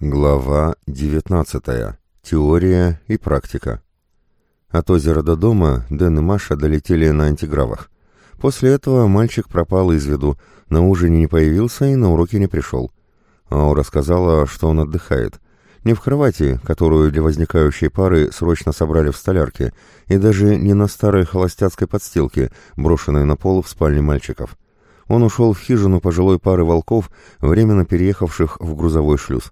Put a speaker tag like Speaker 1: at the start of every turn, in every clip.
Speaker 1: Глава 19. Теория и практика. От озера до дома Дэн и Маша долетели на антигравах. После этого мальчик пропал из виду, на ужине не появился и на уроки не пришел. Аура сказала, что он отдыхает. Не в кровати, которую для возникающей пары срочно собрали в столярке, и даже не на старой холостяцкой подстилке, брошенной на пол в спальне мальчиков. Он ушел в хижину пожилой пары волков, временно переехавших в грузовой шлюз.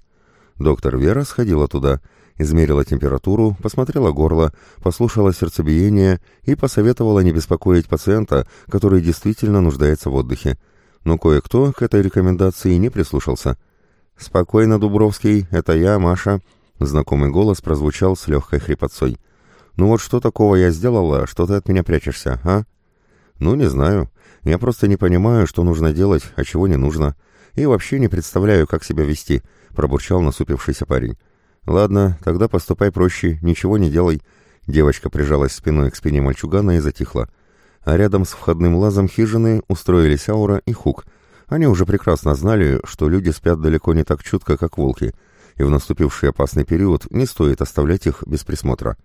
Speaker 1: Доктор Вера сходила туда, измерила температуру, посмотрела горло, послушала сердцебиение и посоветовала не беспокоить пациента, который действительно нуждается в отдыхе. Но кое-кто к этой рекомендации не прислушался. «Спокойно, Дубровский, это я, Маша», — знакомый голос прозвучал с легкой хрипотцой. «Ну вот что такого я сделала, что ты от меня прячешься, а?» «Ну, не знаю. Я просто не понимаю, что нужно делать, а чего не нужно. И вообще не представляю, как себя вести», пробурчал насупившийся парень. «Ладно, тогда поступай проще, ничего не делай». Девочка прижалась спиной к спине мальчугана и затихла. А рядом с входным лазом хижины устроились Аура и Хук. Они уже прекрасно знали, что люди спят далеко не так чутко, как волки, и в наступивший опасный период не стоит оставлять их без присмотра.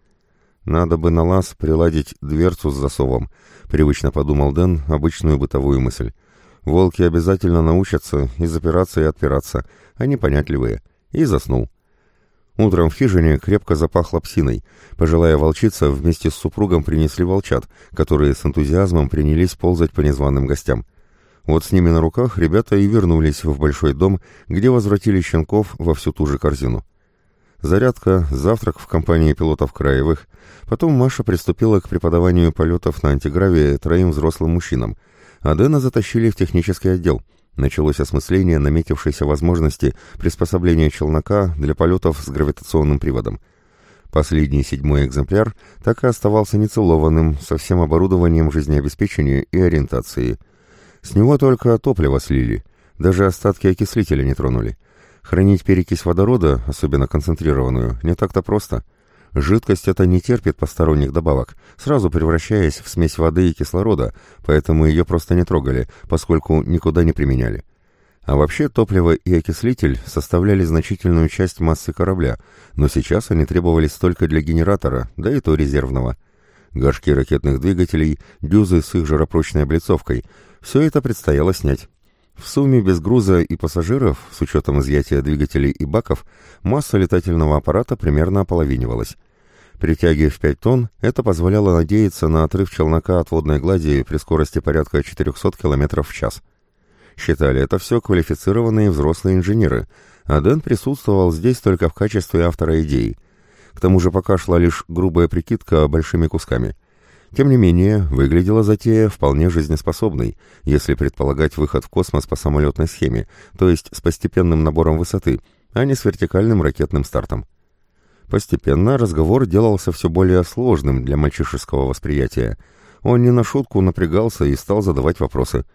Speaker 1: «Надо бы на лаз приладить дверцу с засовом», — привычно подумал Дэн обычную бытовую мысль. Волки обязательно научатся и запираться, и отпираться. Они понятливые. И заснул. Утром в хижине крепко запахло псиной. Пожилая волчица вместе с супругом принесли волчат, которые с энтузиазмом принялись ползать по незваным гостям. Вот с ними на руках ребята и вернулись в большой дом, где возвратили щенков во всю ту же корзину. Зарядка, завтрак в компании пилотов краевых. Потом Маша приступила к преподаванию полетов на антигравии троим взрослым мужчинам — а Дэна затащили в технический отдел. Началось осмысление наметившейся возможности приспособления челнока для полетов с гравитационным приводом. Последний седьмой экземпляр так и оставался нецелованным со всем оборудованием жизнеобеспечения и ориентации. С него только топливо слили, даже остатки окислителя не тронули. Хранить перекись водорода, особенно концентрированную, не так-то просто — Жидкость эта не терпит посторонних добавок, сразу превращаясь в смесь воды и кислорода, поэтому ее просто не трогали, поскольку никуда не применяли. А вообще топливо и окислитель составляли значительную часть массы корабля, но сейчас они требовались только для генератора, да и то резервного. Горшки ракетных двигателей, дюзы с их жаропрочной облицовкой – все это предстояло снять. В сумме без груза и пассажиров, с учетом изъятия двигателей и баков, масса летательного аппарата примерно ополовинивалась. При тяге в 5 тонн это позволяло надеяться на отрыв челнока от водной глади при скорости порядка 400 км в час. Считали это все квалифицированные взрослые инженеры, а Дэн присутствовал здесь только в качестве автора идеи. К тому же пока шла лишь грубая прикидка большими кусками – тем не менее, выглядела затея вполне жизнеспособной, если предполагать выход в космос по самолетной схеме, то есть с постепенным набором высоты, а не с вертикальным ракетным стартом. Постепенно разговор делался все более сложным для мальчишеского восприятия. Он не на шутку напрягался и стал задавать вопросы.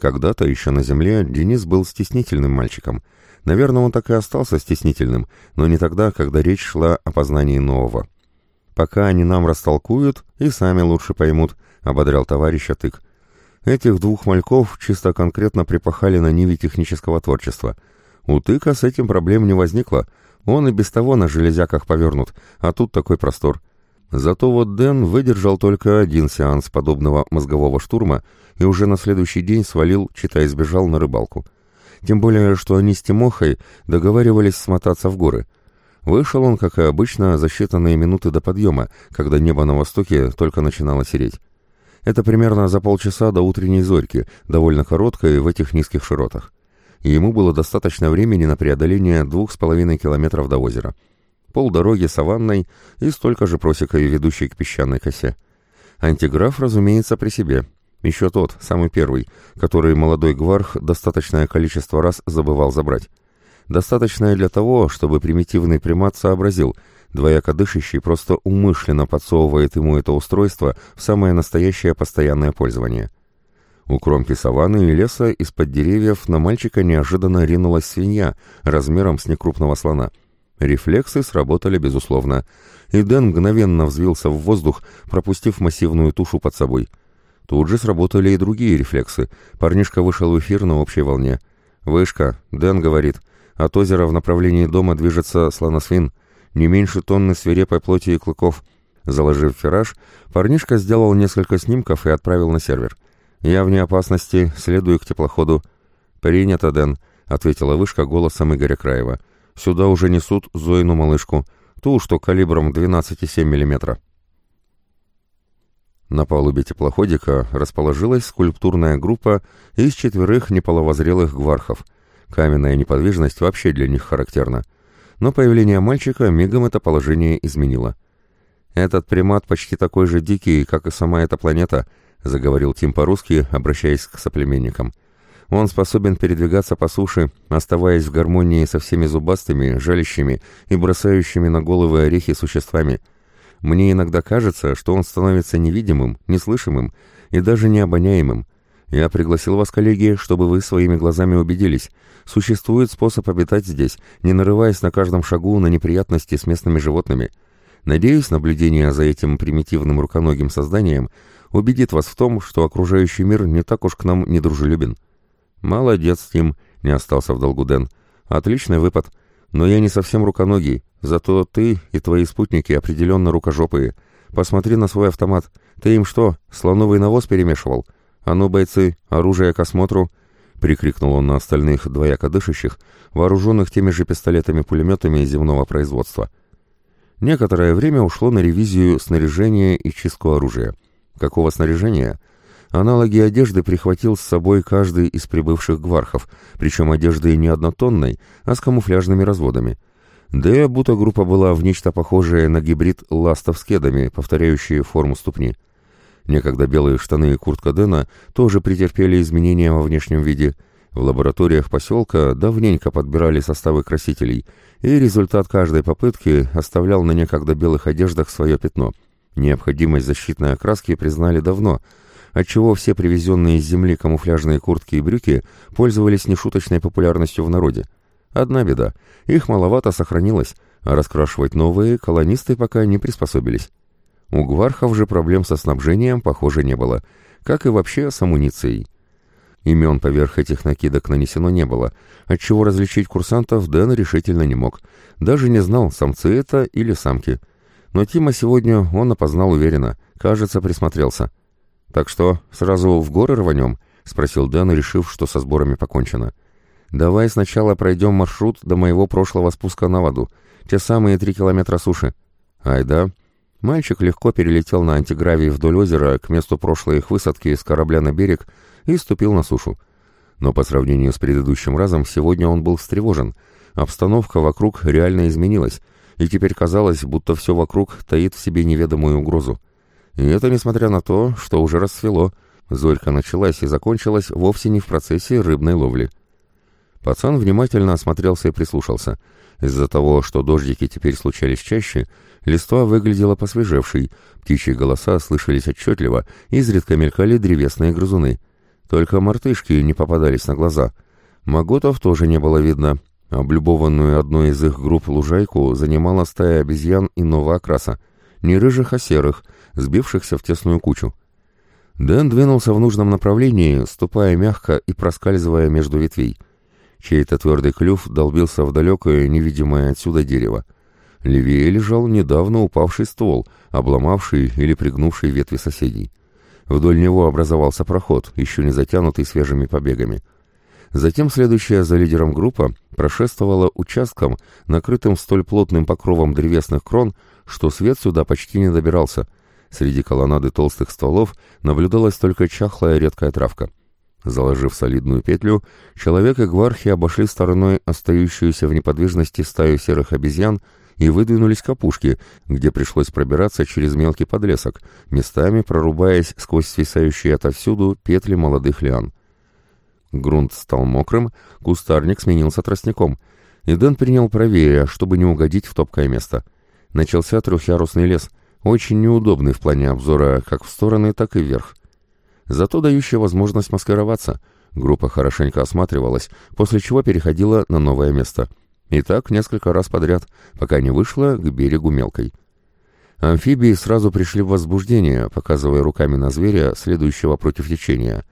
Speaker 1: Когда-то еще на Земле Денис был стеснительным мальчиком. Наверное, он так и остался стеснительным, но не тогда, когда речь шла о познании нового. Пока они нам растолкуют, и сами лучше поймут», — ободрял товарищ Тык. Этих двух мальков чисто конкретно припахали на ниве технического творчества. У Тыка с этим проблем не возникло. Он и без того на железяках повернут, а тут такой простор. Зато вот Дэн выдержал только один сеанс подобного мозгового штурма и уже на следующий день свалил, читая сбежал на рыбалку. Тем более, что они с Тимохой договаривались смотаться в горы. Вышел он, как и обычно, за считанные минуты до подъема, когда небо на востоке только начинало сереть. Это примерно за полчаса до утренней зорьки, довольно короткой в этих низких широтах. И ему было достаточно времени на преодоление двух с половиной километров до озера. Полдороги саванной и столько же просекой, ведущей к песчаной косе. Антиграф, разумеется, при себе. Еще тот, самый первый, который молодой гварх достаточное количество раз забывал забрать достаточное для того, чтобы примитивный примат сообразил, двояко дышащий просто умышленно подсовывает ему это устройство в самое настоящее постоянное пользование. У кромки саванны и леса из-под деревьев на мальчика неожиданно ринулась свинья размером с некрупного слона. Рефлексы сработали безусловно, и Дэн мгновенно взвился в воздух, пропустив массивную тушу под собой. Тут же сработали и другие рефлексы. Парнишка вышел в эфир на общей волне. «Вышка», — Дэн говорит, — От озера в направлении дома движется слоносвин, не меньше тонны свирепой плоти и клыков. Заложив фираж, парнишка сделал несколько снимков и отправил на сервер. «Я вне опасности, следую к теплоходу». «Принято, Дэн», — ответила вышка голосом Игоря Краева. «Сюда уже несут Зоину малышку, ту, что калибром 12,7 мм». На палубе теплоходика расположилась скульптурная группа из четверых неполовозрелых гвархов. Каменная неподвижность вообще для них характерна. Но появление мальчика мигом это положение изменило. «Этот примат почти такой же дикий, как и сама эта планета», — заговорил Тим по-русски, обращаясь к соплеменникам. «Он способен передвигаться по суше, оставаясь в гармонии со всеми зубастыми, жалящими и бросающими на головы орехи существами». Мне иногда кажется, что он становится невидимым, неслышимым и даже необоняемым. Я пригласил вас, коллеги, чтобы вы своими глазами убедились. Существует способ обитать здесь, не нарываясь на каждом шагу на неприятности с местными животными. Надеюсь, наблюдение за этим примитивным руконогим созданием убедит вас в том, что окружающий мир не так уж к нам недружелюбен. Молодец, Тим, не остался в долгу Дэн. Отличный выпад. Но я не совсем руконогий, зато ты и твои спутники определенно рукожопые. Посмотри на свой автомат. Ты им что, слоновый навоз перемешивал? А ну, бойцы, оружие к осмотру!» Прикрикнул он на остальных двояко дышащих, вооруженных теми же пистолетами-пулеметами земного производства. Некоторое время ушло на ревизию снаряжения и чистку оружия. Какого снаряжения? Аналоги одежды прихватил с собой каждый из прибывших гвархов, причем одежды не однотонной, а с камуфляжными разводами. Да и будто группа была в нечто похожее на гибрид ластов с кедами, повторяющие форму ступни. Некогда белые штаны и куртка Дэна тоже претерпели изменения во внешнем виде. В лабораториях поселка давненько подбирали составы красителей, и результат каждой попытки оставлял на некогда белых одеждах свое пятно. Необходимость защитной окраски признали давно — отчего все привезенные из земли камуфляжные куртки и брюки пользовались нешуточной популярностью в народе. Одна беда — их маловато сохранилось, а раскрашивать новые колонисты пока не приспособились. У гвархов же проблем со снабжением, похоже, не было, как и вообще с амуницией. Имен поверх этих накидок нанесено не было, отчего различить курсантов Дэн решительно не мог. Даже не знал, самцы это или самки. Но Тима сегодня он опознал уверенно, кажется, присмотрелся. «Так что, сразу в горы рванем?» — спросил Дэн, решив, что со сборами покончено. «Давай сначала пройдем маршрут до моего прошлого спуска на воду, те самые три километра суши». «Ай да». Мальчик легко перелетел на антигравии вдоль озера к месту прошлой их высадки с корабля на берег и ступил на сушу. Но по сравнению с предыдущим разом, сегодня он был встревожен. Обстановка вокруг реально изменилась, и теперь казалось, будто все вокруг таит в себе неведомую угрозу. И это несмотря на то, что уже рассвело. Зорька началась и закончилась вовсе не в процессе рыбной ловли. Пацан внимательно осмотрелся и прислушался. Из-за того, что дождики теперь случались чаще, листва выглядела посвежевшей, птичьи голоса слышались отчетливо, изредка мелькали древесные грызуны. Только мартышки не попадались на глаза. Маготов тоже не было видно. Облюбованную одной из их групп лужайку занимала стая обезьян иного окраса. Не рыжих, а серых — сбившихся в тесную кучу. Дэн двинулся в нужном направлении, ступая мягко и проскальзывая между ветвей. Чей-то твердый клюв долбился в далекое, невидимое отсюда дерево. Левее лежал недавно упавший ствол, обломавший или пригнувший ветви соседей. Вдоль него образовался проход, еще не затянутый свежими побегами. Затем следующая за лидером группа прошествовала участком, накрытым столь плотным покровом древесных крон, что свет сюда почти не добирался, Среди колоннады толстых стволов наблюдалась только чахлая редкая травка. Заложив солидную петлю, человек и гвархи обошли стороной остающуюся в неподвижности стаю серых обезьян и выдвинулись к опушке, где пришлось пробираться через мелкий подлесок, местами прорубаясь сквозь свисающие отовсюду петли молодых лиан. Грунт стал мокрым, кустарник сменился тростником, и Дэн принял правее, чтобы не угодить в топкое место. Начался трехъярусный лес — очень неудобный в плане обзора как в стороны, так и вверх. Зато дающая возможность маскироваться. Группа хорошенько осматривалась, после чего переходила на новое место. И так несколько раз подряд, пока не вышла к берегу мелкой. Амфибии сразу пришли в возбуждение, показывая руками на зверя, следующего против течения.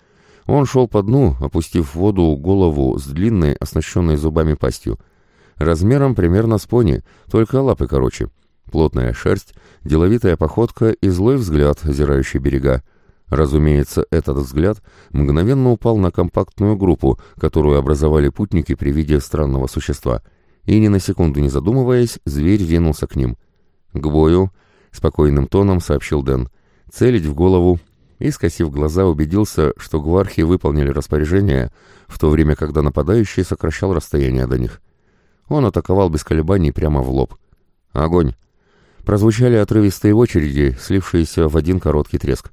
Speaker 1: Он шел по дну, опустив в воду голову с длинной, оснащенной зубами пастью. размером примерно с пони, только лапы короче. Плотная шерсть, деловитая походка и злой взгляд, озирающий берега. Разумеется, этот взгляд мгновенно упал на компактную группу, которую образовали путники при виде странного существа. И ни на секунду не задумываясь, зверь ринулся к ним. «К бою!» — спокойным тоном сообщил Дэн. «Целить в голову!» И, скосив глаза, убедился, что гвархи выполнили распоряжение, в то время, когда нападающий сокращал расстояние до них. Он атаковал без колебаний прямо в лоб. «Огонь!» Прозвучали отрывистые очереди, слившиеся в один короткий треск.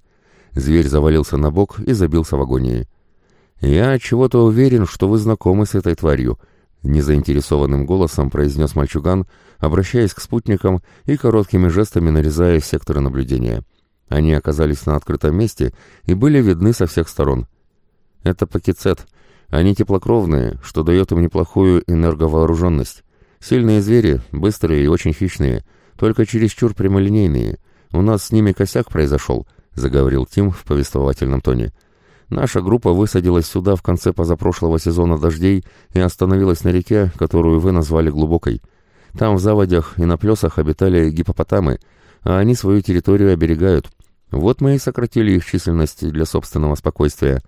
Speaker 1: Зверь завалился на бок и забился в агонии. «Я чего-то уверен, что вы знакомы с этой тварью», — незаинтересованным голосом произнес мальчуган, обращаясь к спутникам и короткими жестами нарезая секторы наблюдения. Они оказались на открытом месте и были видны со всех сторон. «Это пакетцет. Они теплокровные, что дает им неплохую энерговооруженность. Сильные звери, быстрые и очень хищные, только чересчур прямолинейные. У нас с ними косяк произошел», — заговорил Тим в повествовательном тоне. «Наша группа высадилась сюда в конце позапрошлого сезона дождей и остановилась на реке, которую вы назвали глубокой. Там в заводях и на плесах обитали гипопотамы, а они свою территорию оберегают. Вот мы и сократили их численность для собственного спокойствия.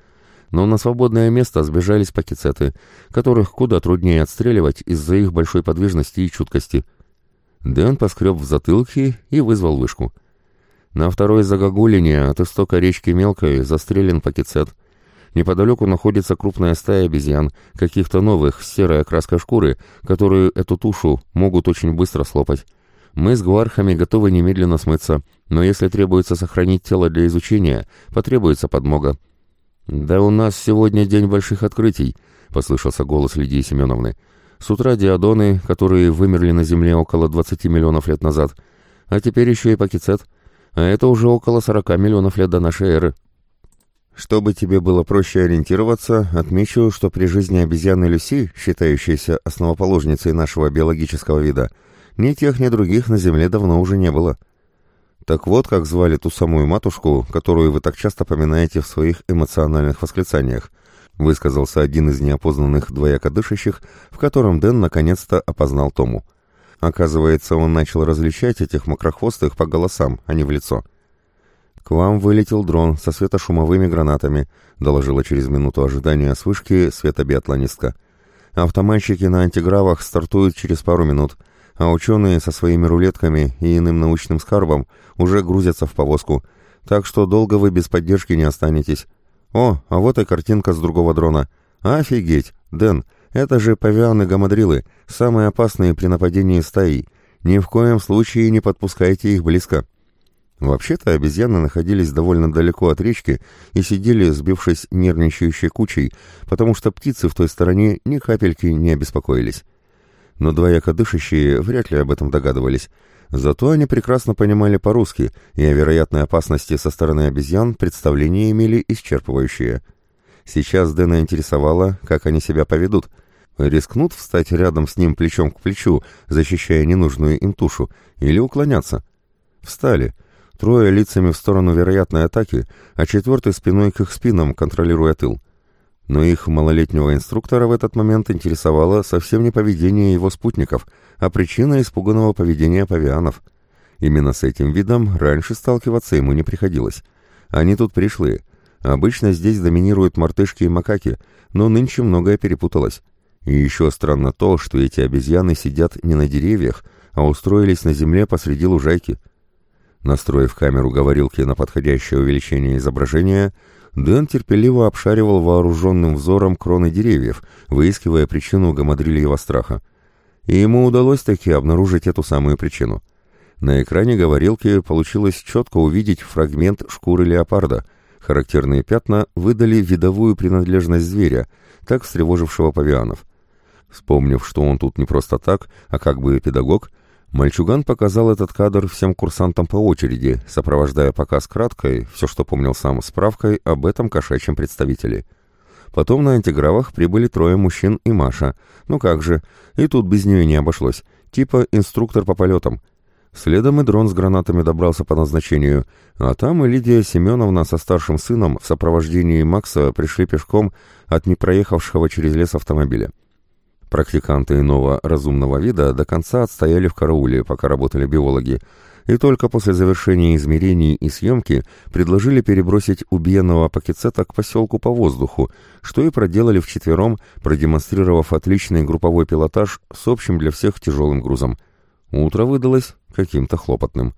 Speaker 1: Но на свободное место сбежались пакицеты, которых куда труднее отстреливать из-за их большой подвижности и чуткости». Дэн поскреб в затылке и вызвал вышку. На второй загогулине от истока речки Мелкой застрелен пакетцет. Неподалеку находится крупная стая обезьян, каких-то новых, с серой окраской шкуры, которые эту тушу могут очень быстро слопать. Мы с гвархами готовы немедленно смыться, но если требуется сохранить тело для изучения, потребуется подмога. «Да у нас сегодня день больших открытий», — послышался голос Лидии Семеновны. «С утра диадоны, которые вымерли на Земле около 20 миллионов лет назад, а теперь еще и пакицет а это уже около 40 миллионов лет до нашей эры. Чтобы тебе было проще ориентироваться, отмечу, что при жизни обезьяны Люси, считающейся основоположницей нашего биологического вида, ни тех, ни других на Земле давно уже не было. Так вот, как звали ту самую матушку, которую вы так часто поминаете в своих эмоциональных восклицаниях, высказался один из неопознанных двояко дышащих, в котором Дэн наконец-то опознал Тому. Оказывается, он начал различать этих мокрохвостых по голосам, а не в лицо. «К вам вылетел дрон со светошумовыми гранатами», — доложила через минуту ожидания с вышки светобиатлонистка. «Автоматчики на антигравах стартуют через пару минут, а ученые со своими рулетками и иным научным скарбом уже грузятся в повозку, так что долго вы без поддержки не останетесь. О, а вот и картинка с другого дрона. Офигеть! Дэн, это же павианы-гамадрилы, самые опасные при нападении стаи. Ни в коем случае не подпускайте их близко. Вообще-то обезьяны находились довольно далеко от речки и сидели, сбившись нервничающей кучей, потому что птицы в той стороне ни капельки не обеспокоились. Но двояко дышащие вряд ли об этом догадывались. Зато они прекрасно понимали по-русски, и о вероятной опасности со стороны обезьян представления имели исчерпывающие. Сейчас Дэна интересовало, как они себя поведут — Рискнут встать рядом с ним плечом к плечу, защищая ненужную им тушу, или уклоняться? Встали. Трое лицами в сторону вероятной атаки, а четвертый спиной к их спинам, контролируя тыл. Но их малолетнего инструктора в этот момент интересовало совсем не поведение его спутников, а причина испуганного поведения павианов. Именно с этим видом раньше сталкиваться ему не приходилось. Они тут пришли. Обычно здесь доминируют мартышки и макаки, но нынче многое перепуталось. И еще странно то, что эти обезьяны сидят не на деревьях, а устроились на земле посреди лужайки. Настроив камеру говорилки на подходящее увеличение изображения, Дэн терпеливо обшаривал вооруженным взором кроны деревьев, выискивая причину гамадрильева страха. И ему удалось таки обнаружить эту самую причину. На экране говорилки получилось четко увидеть фрагмент шкуры леопарда. Характерные пятна выдали видовую принадлежность зверя, так встревожившего павианов. Вспомнив, что он тут не просто так, а как бы педагог, мальчуган показал этот кадр всем курсантам по очереди, сопровождая показ краткой, все, что помнил сам, справкой об этом кошачьем представителе. Потом на антигравах прибыли трое мужчин и Маша. Ну как же, и тут без нее не обошлось. Типа инструктор по полетам. Следом и дрон с гранатами добрался по назначению, а там и Лидия Семеновна со старшим сыном в сопровождении Макса пришли пешком от непроехавшего через лес автомобиля. Практиканты иного разумного вида до конца отстояли в карауле, пока работали биологи, и только после завершения измерений и съемки предложили перебросить убиенного пакетсета к поселку по воздуху, что и проделали вчетвером, продемонстрировав отличный групповой пилотаж с общим для всех тяжелым грузом. Утро выдалось каким-то хлопотным.